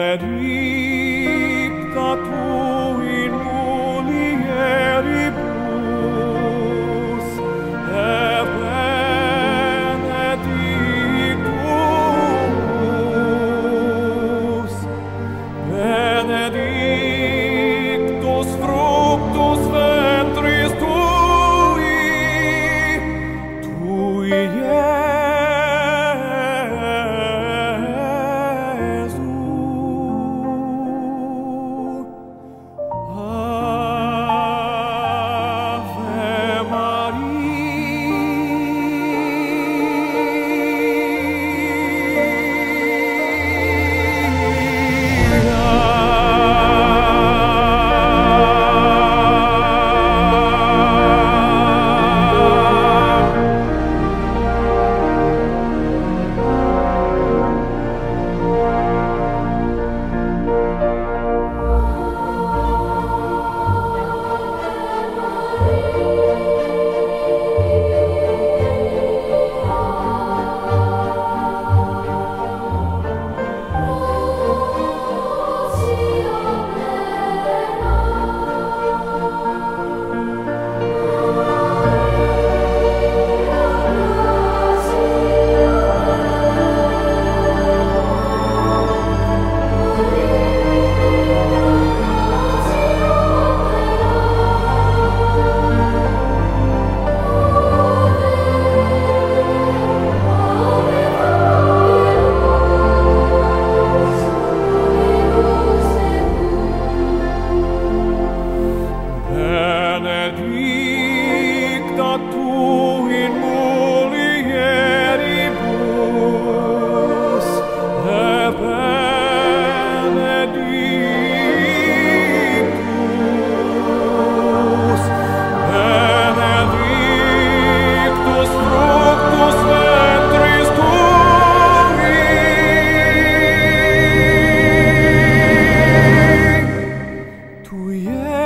that we yeah.